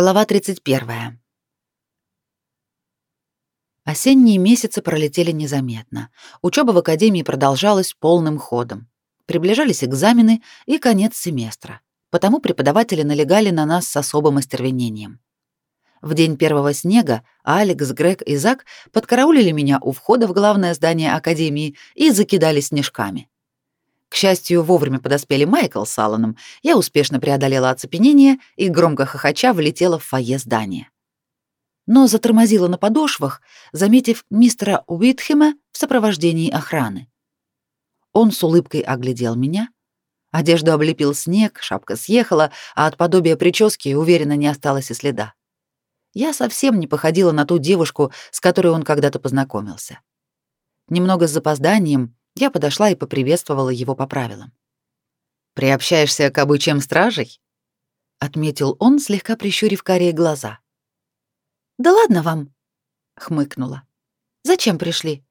Глава 31. Осенние месяцы пролетели незаметно. Учеба в академии продолжалась полным ходом. Приближались экзамены и конец семестра. Потому преподаватели налегали на нас с особым остервенением. В день первого снега Алекс, Грег и Зак подкараулили меня у входа в главное здание академии и закидали снежками. К счастью, вовремя подоспели Майкл с Алланом. Я успешно преодолела оцепенение и, громко хохоча, влетела в фойе здания. Но затормозила на подошвах, заметив мистера Уитхема в сопровождении охраны. Он с улыбкой оглядел меня. Одежду облепил снег, шапка съехала, а от подобия прически уверенно не осталось и следа. Я совсем не походила на ту девушку, с которой он когда-то познакомился. Немного с запозданием я подошла и поприветствовала его по правилам. «Приобщаешься к обычаям стражей?» — отметил он, слегка прищурив карие глаза. «Да ладно вам!» — хмыкнула. «Зачем пришли?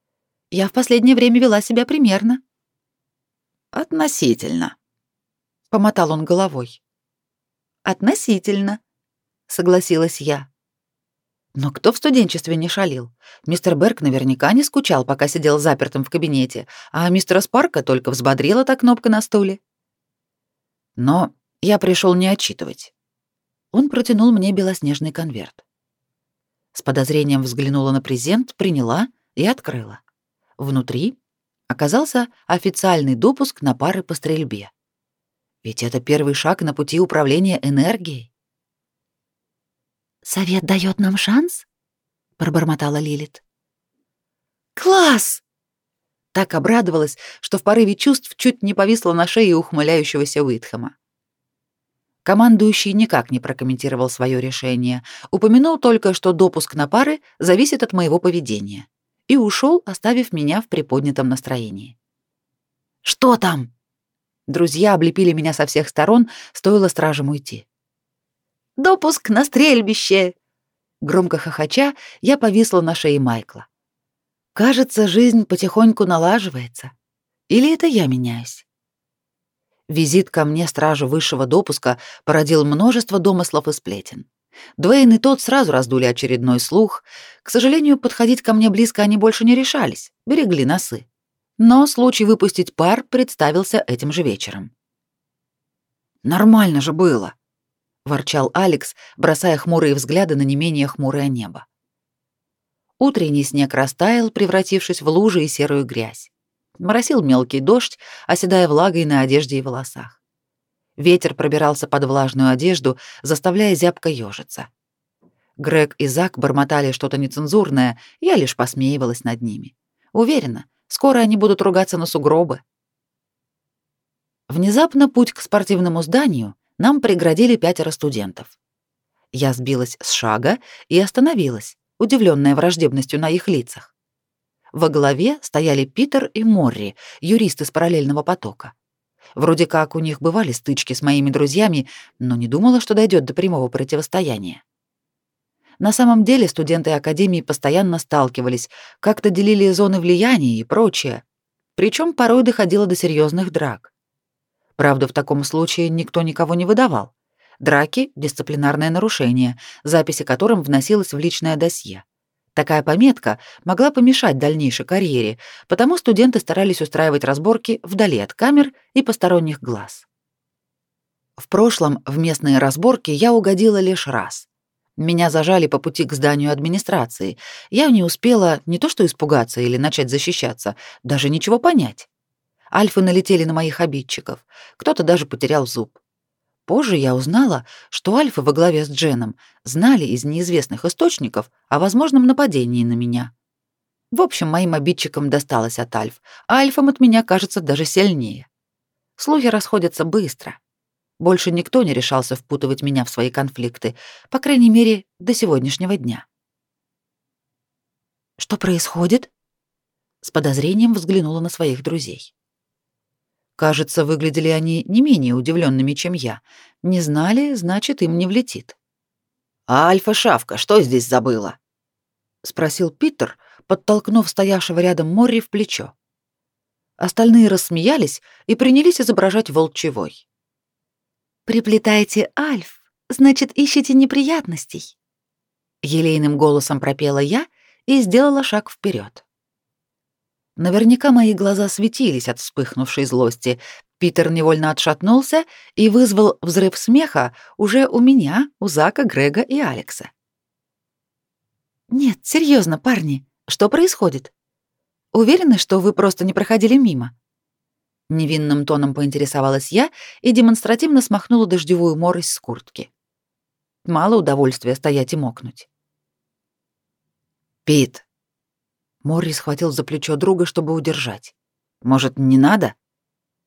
Я в последнее время вела себя примерно». «Относительно», — помотал он головой. «Относительно», — согласилась я. Но кто в студенчестве не шалил? Мистер Берг наверняка не скучал, пока сидел запертым в кабинете, а мистера Спарка только взбодрила та кнопка на стуле. Но я пришел не отчитывать. Он протянул мне белоснежный конверт. С подозрением взглянула на презент, приняла и открыла. Внутри оказался официальный допуск на пары по стрельбе. Ведь это первый шаг на пути управления энергией. «Совет дает нам шанс?» — пробормотала Лилит. «Класс!» Так обрадовалась, что в порыве чувств чуть не повисла на шее ухмыляющегося Уитхэма. Командующий никак не прокомментировал свое решение, упомянул только, что допуск на пары зависит от моего поведения, и ушел, оставив меня в приподнятом настроении. «Что там?» Друзья облепили меня со всех сторон, стоило стражам уйти. Допуск на стрельбище!» Громко хохоча, я повисла на шее Майкла. «Кажется, жизнь потихоньку налаживается. Или это я меняюсь?» Визит ко мне стражу высшего допуска породил множество домыслов и сплетен. Дуэйн и тот сразу раздули очередной слух. К сожалению, подходить ко мне близко они больше не решались, берегли носы. Но случай выпустить пар представился этим же вечером. «Нормально же было», ворчал Алекс, бросая хмурые взгляды на не менее хмурое небо. Утренний снег растаял, превратившись в лужи и серую грязь. Моросил мелкий дождь, оседая влагой на одежде и волосах. Ветер пробирался под влажную одежду, заставляя зябко ёжиться. Грег и Зак бормотали что-то нецензурное, я лишь посмеивалась над ними. Уверена, скоро они будут ругаться на сугробы. Внезапно путь к спортивному зданию нам преградили пятеро студентов. Я сбилась с шага и остановилась, удивленная враждебностью на их лицах. Во главе стояли Питер и Морри, юристы с параллельного потока. Вроде как у них бывали стычки с моими друзьями, но не думала, что дойдет до прямого противостояния. На самом деле студенты академии постоянно сталкивались, как-то делили зоны влияния и прочее, причем порой доходило до серьезных драк. Правда, в таком случае никто никого не выдавал. Драки — дисциплинарное нарушение, записи которым вносилось в личное досье. Такая пометка могла помешать дальнейшей карьере, потому студенты старались устраивать разборки вдали от камер и посторонних глаз. В прошлом в местные разборки я угодила лишь раз. Меня зажали по пути к зданию администрации. Я не успела не то что испугаться или начать защищаться, даже ничего понять. Альфы налетели на моих обидчиков. Кто-то даже потерял зуб. Позже я узнала, что альфы во главе с Дженом знали из неизвестных источников о возможном нападении на меня. В общем, моим обидчикам досталось от альф, а альфам от меня, кажется, даже сильнее. Слухи расходятся быстро. Больше никто не решался впутывать меня в свои конфликты, по крайней мере, до сегодняшнего дня. «Что происходит?» С подозрением взглянула на своих друзей. Кажется, выглядели они не менее удивленными, чем я. Не знали, значит, им не влетит. «А Альфа-шавка что здесь забыла?» — спросил Питер, подтолкнув стоявшего рядом Морри в плечо. Остальные рассмеялись и принялись изображать волчевой. «Приплетайте Альф», Значит, ищете неприятностей? Елейным голосом пропела я и сделала шаг вперед. Наверняка мои глаза светились от вспыхнувшей злости. Питер невольно отшатнулся и вызвал взрыв смеха уже у меня, у Зака, Грега и Алекса. «Нет, серьезно, парни, что происходит? Уверены, что вы просто не проходили мимо?» Невинным тоном поинтересовалась я и демонстративно смахнула дождевую морось с куртки. Мало удовольствия стоять и мокнуть. «Пит!» Морри схватил за плечо друга, чтобы удержать. «Может, не надо?»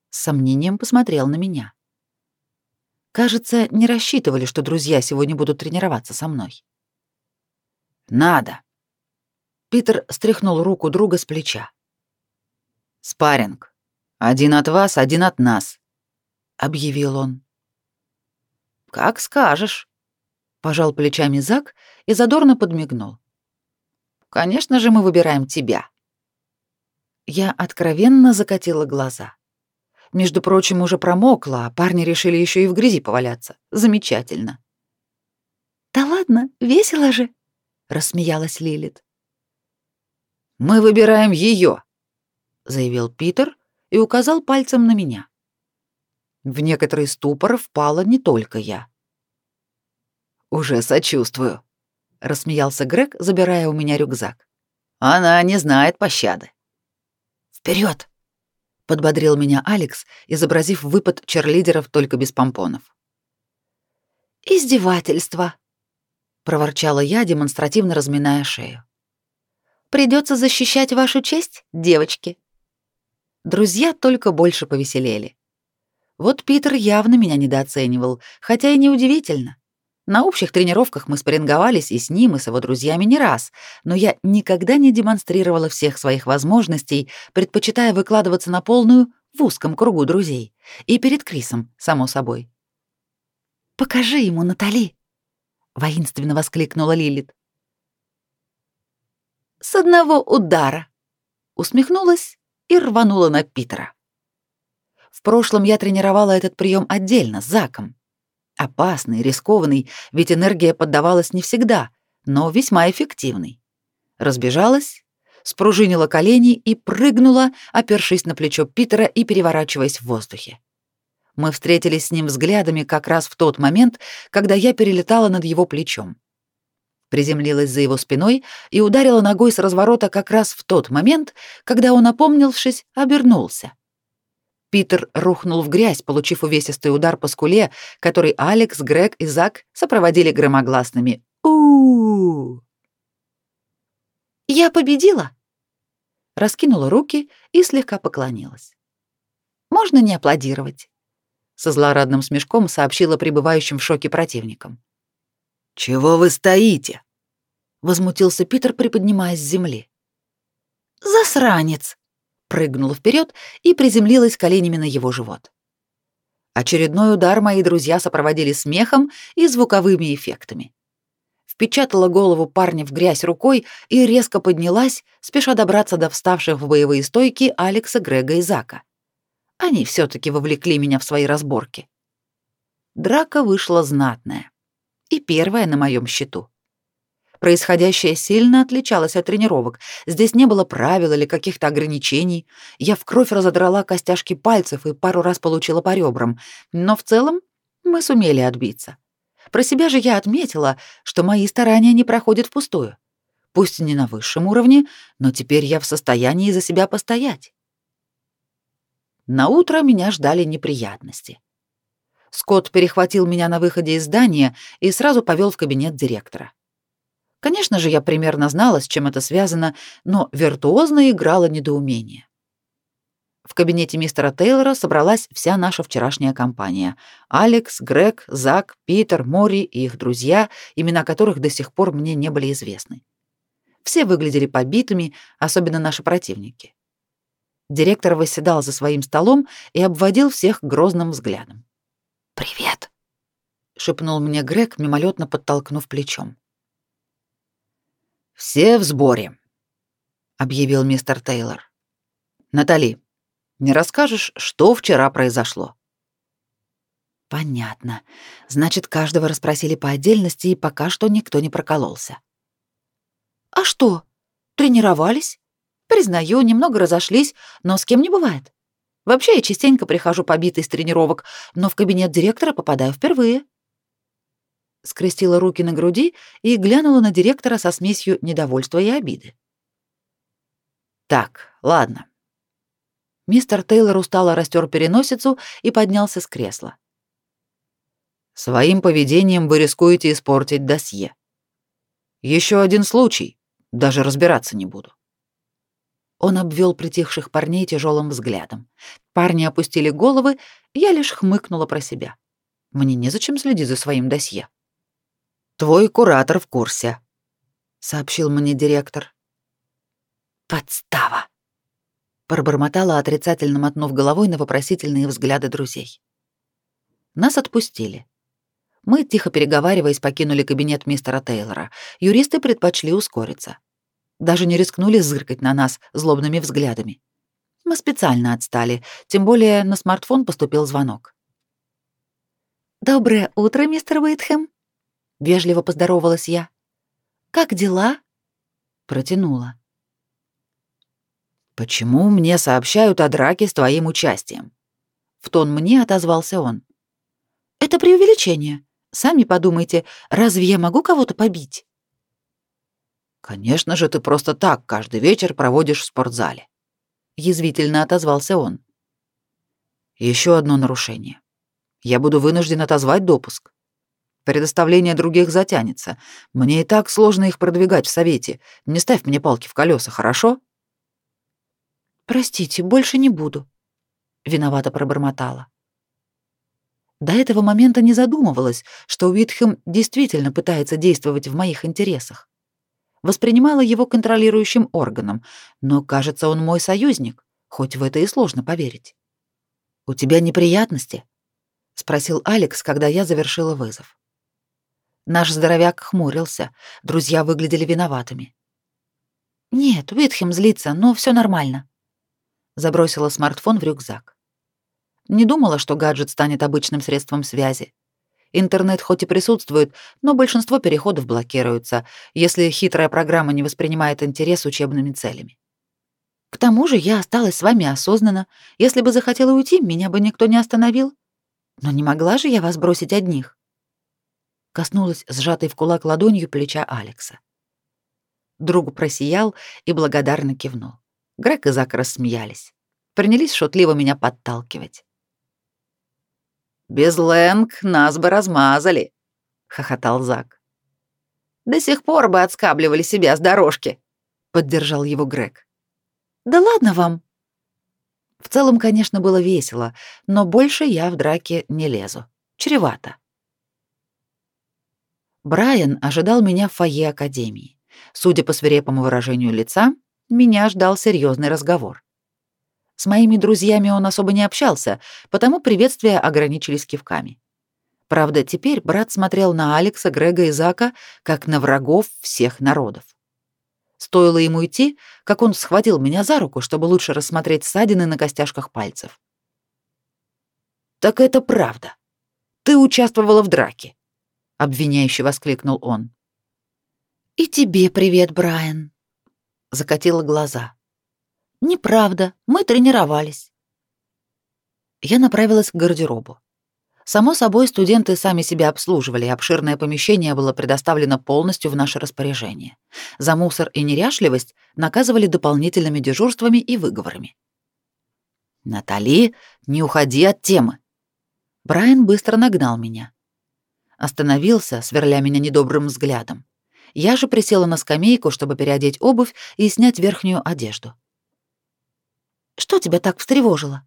С сомнением посмотрел на меня. Кажется, не рассчитывали, что друзья сегодня будут тренироваться со мной. «Надо!» Питер стряхнул руку друга с плеча. «Спарринг. Один от вас, один от нас», — объявил он. «Как скажешь», — пожал плечами Зак и задорно подмигнул. Конечно же, мы выбираем тебя. Я откровенно закатила глаза. Между прочим, уже промокла, а парни решили еще и в грязи поваляться. Замечательно. Да ладно, весело же, рассмеялась Лилит. Мы выбираем ее, заявил Питер и указал пальцем на меня. В некоторый ступор впала не только я. Уже сочувствую, рассмеялся Грег, забирая у меня рюкзак. Она не знает пощады. Вперед! подбодрил меня Алекс, изобразив выпад черлидеров только без помпонов. Издевательство, проворчала я, демонстративно разминая шею. Придется защищать вашу честь, девочки. Друзья только больше повеселели. Вот Питер явно меня недооценивал, хотя и неудивительно. На общих тренировках мы спарринговались и с ним, и с его друзьями не раз, но я никогда не демонстрировала всех своих возможностей, предпочитая выкладываться на полную в узком кругу друзей. И перед Крисом, само собой. «Покажи ему, Натали!» — воинственно воскликнула Лилит. «С одного удара!» — усмехнулась и рванула на Питера. В прошлом я тренировала этот прием отдельно, с Заком. Опасный, рискованный, ведь энергия поддавалась не всегда, но весьма эффективный. Разбежалась, спружинила колени и прыгнула, опершись на плечо Питера и переворачиваясь в воздухе. Мы встретились с ним взглядами как раз в тот момент, когда я перелетала над его плечом. Приземлилась за его спиной и ударила ногой с разворота как раз в тот момент, когда он, опомнившись, обернулся. Питер рухнул в грязь, получив увесистый удар по скуле, который Алекс, Грег и Зак сопроводили громогласными у, -у, -у. «Я победила!» Раскинула руки и слегка поклонилась. «Можно не аплодировать?» Со злорадным смешком сообщила пребывающим в шоке противникам. «Чего вы стоите?» Возмутился Питер, приподнимаясь с земли. «Засранец!» Прыгнула вперед и приземлилась коленями на его живот. Очередной удар мои друзья сопроводили смехом и звуковыми эффектами. Впечатала голову парня в грязь рукой и резко поднялась, спеша добраться до вставших в боевые стойки Алекса, Грега и Зака. Они все таки вовлекли меня в свои разборки. Драка вышла знатная. И первая на моем счету. Происходящее сильно отличалось от тренировок. Здесь не было правил или каких-то ограничений. Я в кровь разодрала костяшки пальцев и пару раз получила по ребрам. Но в целом мы сумели отбиться. Про себя же я отметила, что мои старания не проходят впустую. Пусть не на высшем уровне, но теперь я в состоянии за себя постоять. На утро меня ждали неприятности. Скотт перехватил меня на выходе из здания и сразу повел в кабинет директора. Конечно же, я примерно знала, с чем это связано, но виртуозно играла недоумение. В кабинете мистера Тейлора собралась вся наша вчерашняя компания. Алекс, Грег, Зак, Питер, Мори и их друзья, имена которых до сих пор мне не были известны. Все выглядели побитыми, особенно наши противники. Директор восседал за своим столом и обводил всех грозным взглядом. «Привет», — шепнул мне Грег, мимолетно подтолкнув плечом. «Все в сборе», — объявил мистер Тейлор. «Натали, не расскажешь, что вчера произошло?» Понятно. Значит, каждого расспросили по отдельности, и пока что никто не прокололся. А что? Тренировались? Признаю, немного разошлись, но с кем не бывает. Вообще, я частенько прихожу побитой с тренировок, но в кабинет директора попадаю впервые. Скрестила руки на груди и глянула на директора со смесью недовольства и обиды. Так, ладно. Мистер Тейлор устало растер переносицу и поднялся с кресла. Своим поведением вы рискуете испортить досье. Еще один случай, даже разбираться не буду. Он обвел притихших парней тяжелым взглядом. Парни опустили головы, я лишь хмыкнула про себя. Мне незачем следить за своим досье. Твой куратор в курсе, сообщил мне директор. Подстава, пробормотала отрицательно мотнув головой на вопросительные взгляды друзей. Нас отпустили. Мы, тихо переговариваясь, покинули кабинет мистера Тейлора. Юристы предпочли ускориться. Даже не рискнули зыркать на нас злобными взглядами. Мы специально отстали, тем более на смартфон поступил звонок. «Доброе утро, мистер Уитхэм», — вежливо поздоровалась я. «Как дела?» Протянула. «Почему мне сообщают о драке с твоим участием?» В тон мне отозвался он. «Это преувеличение. Сами подумайте, разве я могу кого-то побить? Конечно же, ты просто так каждый вечер проводишь в спортзале, язвительно отозвался он. Еще одно нарушение. Я буду вынужден отозвать допуск. Предоставление других затянется. Мне и так сложно их продвигать в совете. Не ставь мне палки в колеса, хорошо? Простите, больше не буду, виновато пробормотала. До этого момента не задумывалась, что Уитхэм действительно пытается действовать в моих интересах. Воспринимала его контролирующим органом, но, кажется, он мой союзник, хоть в это и сложно поверить. «У тебя неприятности?» — спросил Алекс, когда я завершила вызов. Наш здоровяк хмурился, друзья выглядели виноватыми. «Нет, Уитхэм злится, но все нормально». Забросила смартфон в рюкзак. Не думала, что гаджет станет обычным средством связи. Интернет хоть и присутствует, но большинство переходов блокируются, если хитрая программа не воспринимает интерес учебными целями. К тому же я осталась с вами осознанно. Если бы захотела уйти, меня бы никто не остановил. Но не могла же я вас бросить одних. Коснулась сжатой в кулак ладонью плеча Алекса. Друг просиял и благодарно кивнул. Грег и Зак рассмеялись. Принялись шутливо меня подталкивать. Без Лэнг нас бы размазали, хохотал Зак. До сих пор бы отскабливали себя с дорожки, поддержал его Грег. Да ладно вам. В целом, конечно, было весело, но больше я в драке не лезу. Чревато. Брайан ожидал меня в фойе академии. Судя по свирепому выражению лица, меня ждал серьезный разговор. С моими друзьями он особо не общался, потому приветствия ограничились кивками. Правда, теперь брат смотрел на Алекса, Грега и Зака, как на врагов всех народов. Стоило ему идти, как он схватил меня за руку, чтобы лучше рассмотреть ссадины на костяшках пальцев. «Так это правда. Ты участвовала в драке», — обвиняюще воскликнул он. «И тебе привет, Брайан», — закатила глаза. Неправда, мы тренировались. Я направилась к гардеробу. Само собой, студенты сами себя обслуживали, и обширное помещение было предоставлено полностью в наше распоряжение. За мусор и неряшливость наказывали дополнительными дежурствами и выговорами. «Натали, не уходи от темы!» Брайан быстро нагнал меня. Остановился, сверля меня недобрым взглядом. Я же присела на скамейку, чтобы переодеть обувь и снять верхнюю одежду. Что тебя так встревожило?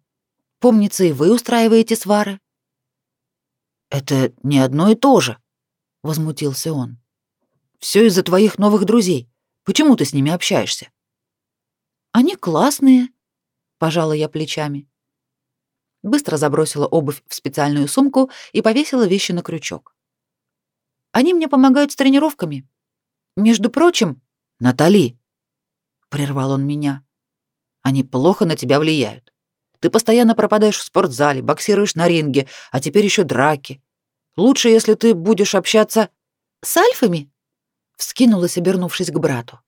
Помнится, и вы устраиваете свары. Это не одно и то же, возмутился он. Все из-за твоих новых друзей. Почему ты с ними общаешься? Они классные, пожала я плечами. Быстро забросила обувь в специальную сумку и повесила вещи на крючок. Они мне помогают с тренировками. Между прочим, Натали, прервал он меня. Они плохо на тебя влияют. Ты постоянно пропадаешь в спортзале, боксируешь на ринге, а теперь еще драки. Лучше, если ты будешь общаться с альфами, вскинулась, обернувшись к брату.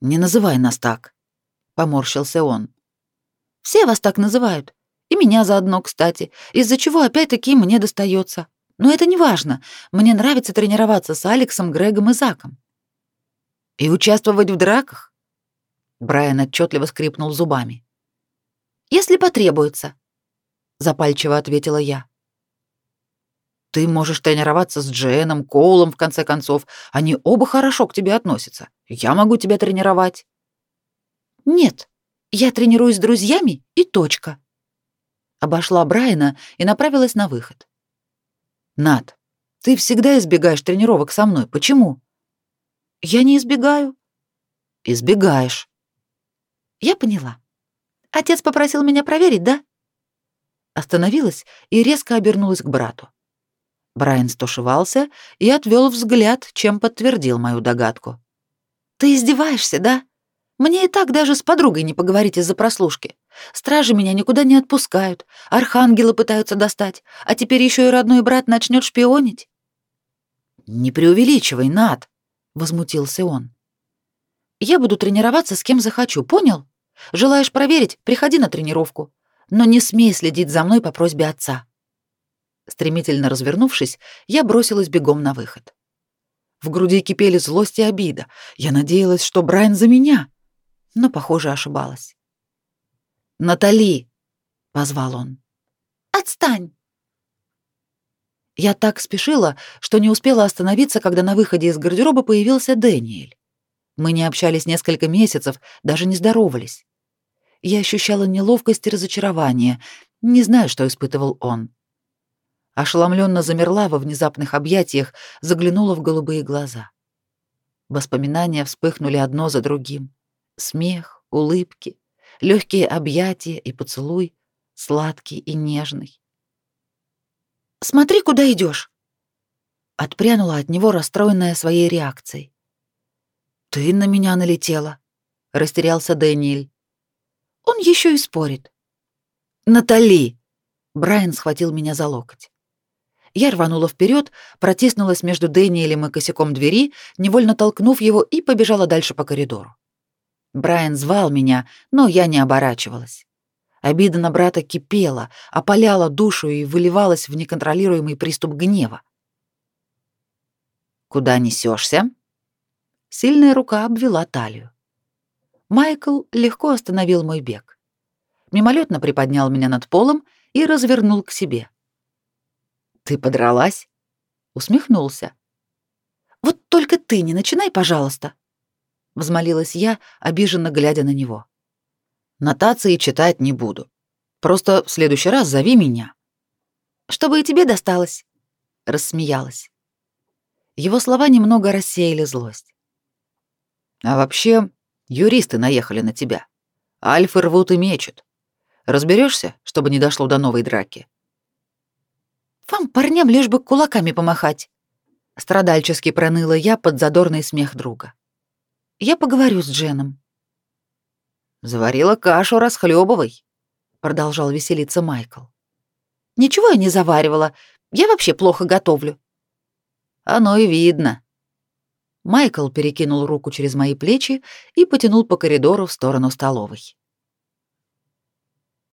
Не называй нас так, поморщился он. Все вас так называют. И меня заодно, кстати, из-за чего опять-таки мне достается. Но это не важно. Мне нравится тренироваться с Алексом, Грегом и Заком. И участвовать в драках? Брайан отчетливо скрипнул зубами. Если потребуется, запальчиво ответила я. Ты можешь тренироваться с Дженом, Коулом, в конце концов. Они оба хорошо к тебе относятся. Я могу тебя тренировать. Нет, я тренируюсь с друзьями и точка. Обошла Брайана и направилась на выход. Над, ты всегда избегаешь тренировок со мной. Почему? Я не избегаю. Избегаешь. Я поняла. Отец попросил меня проверить, да? Остановилась и резко обернулась к брату. Брайан стушевался и отвел взгляд, чем подтвердил мою догадку. Ты издеваешься, да? Мне и так даже с подругой не поговорить из-за прослушки. Стражи меня никуда не отпускают, архангелы пытаются достать, а теперь еще и родной брат начнет шпионить. Не преувеличивай, Над, возмутился он. Я буду тренироваться с кем захочу, понял? Желаешь проверить, приходи на тренировку, но не смей следить за мной по просьбе отца. Стремительно развернувшись, я бросилась бегом на выход. В груди кипели злость и обида. Я надеялась, что Брайан за меня, но, похоже, ошибалась. «Натали!» — позвал он. «Отстань!» Я так спешила, что не успела остановиться, когда на выходе из гардероба появился Дэниэль. Мы не общались несколько месяцев, даже не здоровались. Я ощущала неловкость и разочарование, не знаю, что испытывал он. Ошеломленно замерла во внезапных объятиях, заглянула в голубые глаза. Воспоминания вспыхнули одно за другим. Смех, улыбки, легкие объятия и поцелуй, сладкий и нежный. «Смотри, куда идешь! Отпрянула от него, расстроенная своей реакцией. «Ты на меня налетела», — растерялся Дэниэль. «Он еще и спорит». «Натали!» — Брайан схватил меня за локоть. Я рванула вперед, протиснулась между Дэниелем и косяком двери, невольно толкнув его и побежала дальше по коридору. Брайан звал меня, но я не оборачивалась. Обида на брата кипела, опаляла душу и выливалась в неконтролируемый приступ гнева. «Куда несешься? Сильная рука обвела талию. Майкл легко остановил мой бег. Мимолетно приподнял меня над полом и развернул к себе. «Ты подралась?» Усмехнулся. «Вот только ты не начинай, пожалуйста!» Взмолилась я, обиженно глядя на него. «Нотации читать не буду. Просто в следующий раз зови меня». «Чтобы и тебе досталось», — рассмеялась. Его слова немного рассеяли злость. «А вообще, юристы наехали на тебя. Альфы рвут и мечут. Разберешься, чтобы не дошло до новой драки?» Вам, парням, лишь бы кулаками помахать. Страдальчески проныла я под задорный смех друга. Я поговорю с Дженом. Заварила кашу, расхлебывай, продолжал веселиться Майкл. Ничего я не заваривала. Я вообще плохо готовлю. Оно и видно. Майкл перекинул руку через мои плечи и потянул по коридору в сторону столовой.